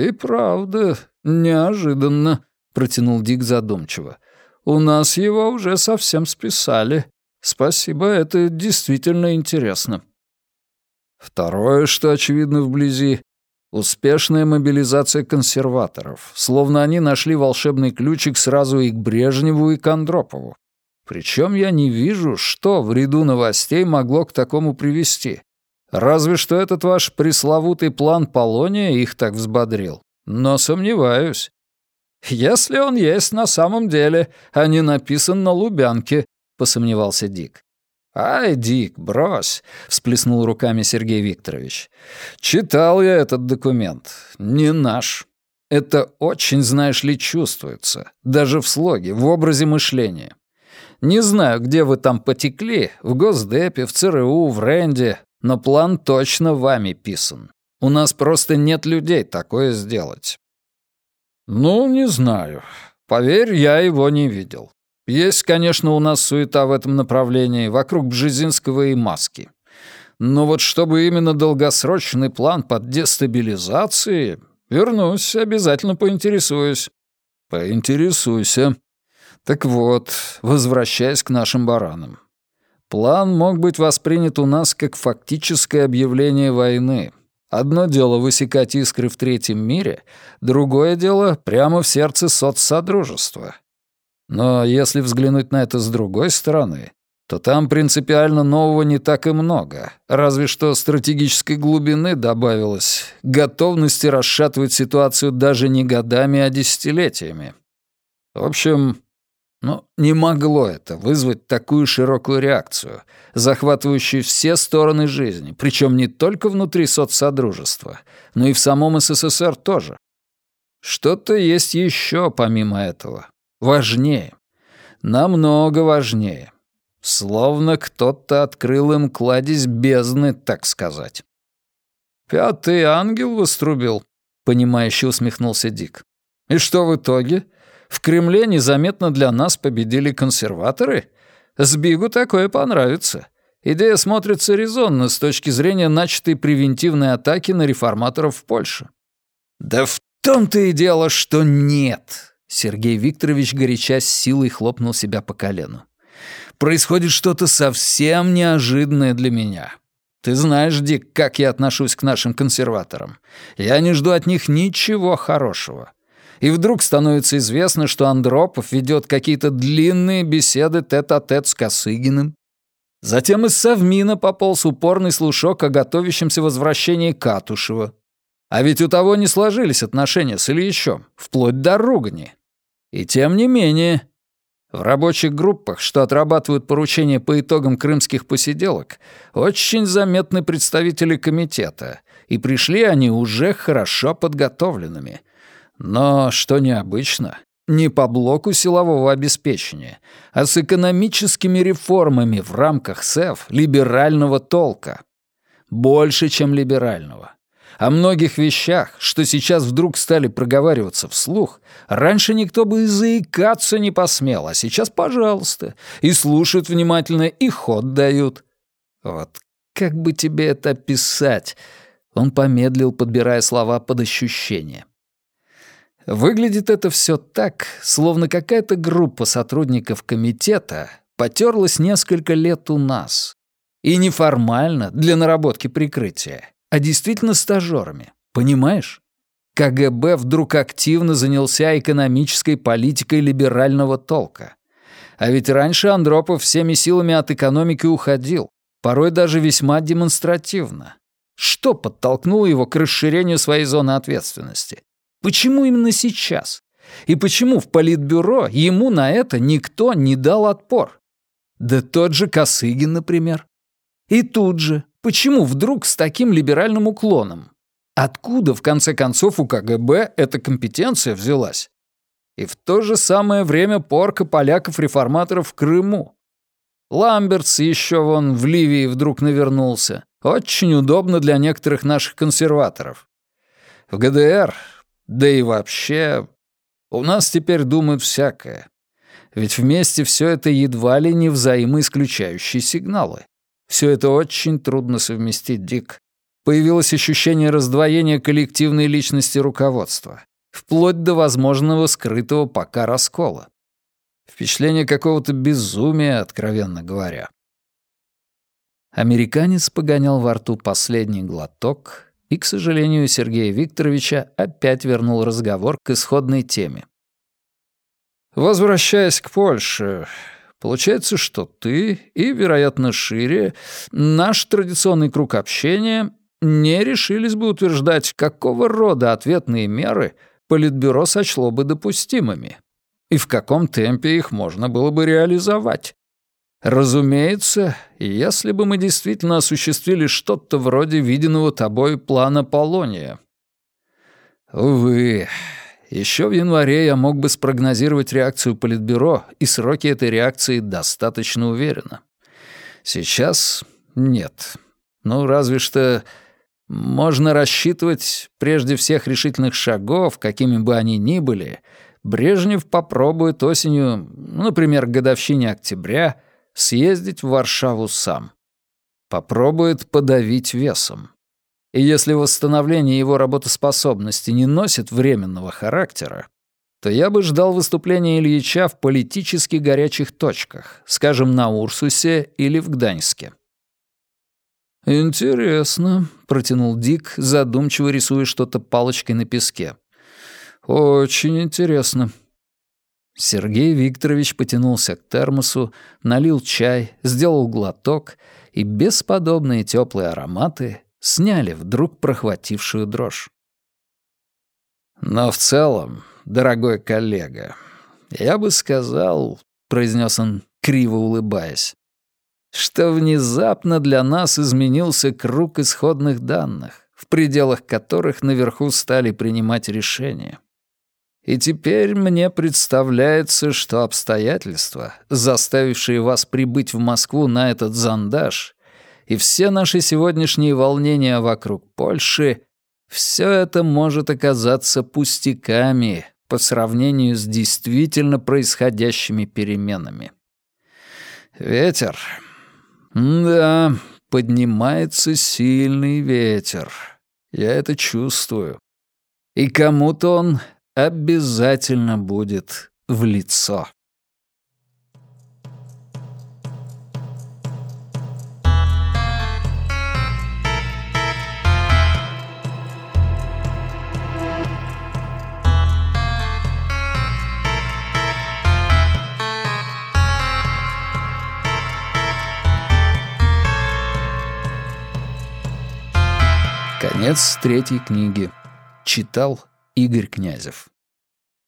«И правда, неожиданно», — протянул Дик задумчиво. «У нас его уже совсем списали. Спасибо, это действительно интересно». Второе, что очевидно вблизи, успешная мобилизация консерваторов, словно они нашли волшебный ключик сразу и к Брежневу, и к Андропову. Причем я не вижу, что в ряду новостей могло к такому привести. Разве что этот ваш пресловутый план Полония их так взбодрил. Но сомневаюсь. Если он есть на самом деле, а не написан на Лубянке, посомневался Дик. «Ай, Дик, брось!» — всплеснул руками Сергей Викторович. «Читал я этот документ. Не наш. Это очень, знаешь ли, чувствуется. Даже в слоге, в образе мышления. Не знаю, где вы там потекли, в Госдепе, в ЦРУ, в Ренде, но план точно вами писан. У нас просто нет людей такое сделать». «Ну, не знаю. Поверь, я его не видел. Есть, конечно, у нас суета в этом направлении, вокруг Бжезинского и Маски. Но вот чтобы именно долгосрочный план под дестабилизацией... Вернусь, обязательно поинтересуюсь. Поинтересуйся. Так вот, возвращаясь к нашим баранам. План мог быть воспринят у нас как фактическое объявление войны. Одно дело высекать искры в третьем мире, другое дело прямо в сердце соцсодружества. Но если взглянуть на это с другой стороны, то там принципиально нового не так и много, разве что стратегической глубины добавилось, готовности расшатывать ситуацию даже не годами, а десятилетиями. В общем, ну, не могло это вызвать такую широкую реакцию, захватывающую все стороны жизни, причем не только внутри соцсодружества, но и в самом СССР тоже. Что-то есть еще помимо этого, Важнее. Намного важнее. Словно кто-то открыл им кладезь бездны, так сказать. «Пятый ангел вострубил», — понимающе усмехнулся Дик. «И что в итоге? В Кремле незаметно для нас победили консерваторы? Сбигу такое понравится. Идея смотрится резонно с точки зрения начатой превентивной атаки на реформаторов в Польше». «Да в том-то и дело, что нет», Сергей Викторович горяча с силой хлопнул себя по колену. «Происходит что-то совсем неожиданное для меня. Ты знаешь, Дик, как я отношусь к нашим консерваторам. Я не жду от них ничего хорошего. И вдруг становится известно, что Андропов ведет какие-то длинные беседы тет-а-тет -тет с Косыгиным. Затем из Совмина пополз упорный слушок о готовящемся возвращении Катушева. А ведь у того не сложились отношения с Ильичом, вплоть до ругани. И тем не менее, в рабочих группах, что отрабатывают поручения по итогам крымских посиделок, очень заметны представители комитета, и пришли они уже хорошо подготовленными. Но, что необычно, не по блоку силового обеспечения, а с экономическими реформами в рамках СЭФ либерального толка. Больше, чем либерального. О многих вещах, что сейчас вдруг стали проговариваться вслух, раньше никто бы и заикаться не посмел, а сейчас, пожалуйста, и слушают внимательно, и ход дают. Вот как бы тебе это описать? Он помедлил, подбирая слова под ощущение. Выглядит это все так, словно какая-то группа сотрудников комитета потерлась несколько лет у нас. И неформально, для наработки прикрытия а действительно стажерами. Понимаешь? КГБ вдруг активно занялся экономической политикой либерального толка. А ведь раньше Андропов всеми силами от экономики уходил, порой даже весьма демонстративно. Что подтолкнуло его к расширению своей зоны ответственности? Почему именно сейчас? И почему в Политбюро ему на это никто не дал отпор? Да тот же Косыгин, например. И тут же, Почему вдруг с таким либеральным уклоном? Откуда, в конце концов, у КГБ эта компетенция взялась? И в то же самое время порка поляков-реформаторов в Крыму. Ламбертс еще вон в Ливии вдруг навернулся. Очень удобно для некоторых наших консерваторов. В ГДР, да и вообще, у нас теперь думают всякое. Ведь вместе все это едва ли не взаимоисключающие сигналы. Все это очень трудно совместить, Дик. Появилось ощущение раздвоения коллективной личности руководства, вплоть до возможного скрытого пока раскола. Впечатление какого-то безумия, откровенно говоря. Американец погонял во рту последний глоток и, к сожалению, Сергея Викторовича опять вернул разговор к исходной теме. «Возвращаясь к Польше, получается, что ты и, вероятно, шире, наш традиционный круг общения не решились бы утверждать, какого рода ответные меры Политбюро сочло бы допустимыми и в каком темпе их можно было бы реализовать. Разумеется, если бы мы действительно осуществили что-то вроде виденного тобой плана Полония. Увы, еще в январе я мог бы спрогнозировать реакцию Политбюро, и сроки этой реакции достаточно уверенно. Сейчас нет. Ну, разве что можно рассчитывать прежде всех решительных шагов, какими бы они ни были, Брежнев попробует осенью, например, к годовщине октября, съездить в Варшаву сам. Попробует подавить весом. И если восстановление его работоспособности не носит временного характера, то я бы ждал выступления Ильича в политически горячих точках, скажем, на Урсусе или в Гданьске. «Интересно», — протянул Дик, задумчиво рисуя что-то палочкой на песке. «Очень интересно». Сергей Викторович потянулся к термосу, налил чай, сделал глоток, и бесподобные теплые ароматы сняли вдруг прохватившую дрожь. «Но в целом, дорогой коллега, я бы сказал, — произнес он, криво улыбаясь, — что внезапно для нас изменился круг исходных данных, в пределах которых наверху стали принимать решения. И теперь мне представляется, что обстоятельства, заставившие вас прибыть в Москву на этот зондаж, и все наши сегодняшние волнения вокруг Польши, все это может оказаться пустяками по сравнению с действительно происходящими переменами. Ветер. Да, поднимается сильный ветер. Я это чувствую. И кому-то он обязательно будет в лицо. Конец третьей книги. Читал Игорь Князев